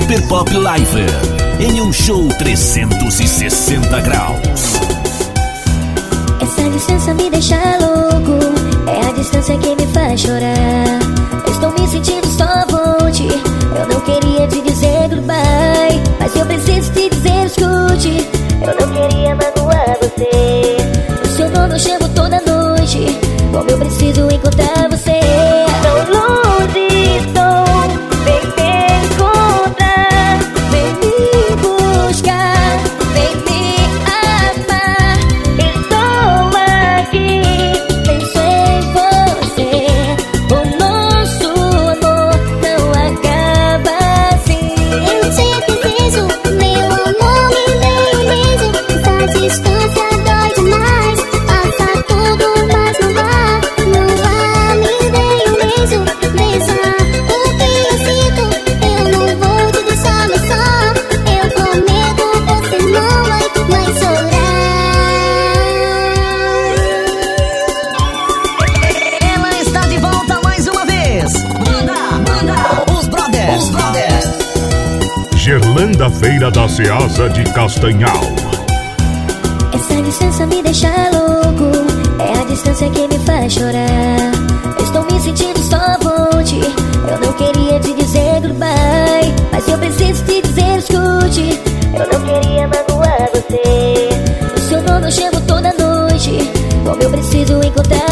Super Pop Live em um show 360 graus. Essa distância me deixa louco, é a distância que me faz chorar. Estou me sentindo só volte, eu não queria te dizer goodbye, mas eu preciso te dizer escute. Eu não queria magoar você. Nome eu chamo toda Gerlanda Feira da Ceasa de Castanhal. Essa distância me deixa louco, é a distância que me faz chorar. Estou me sentindo só volte, eu não queria te dizer goodbye, mas eu preciso te dizer escute. Eu não queria magoar você. O seu nome eu chamo toda noite, como eu preciso encontrar.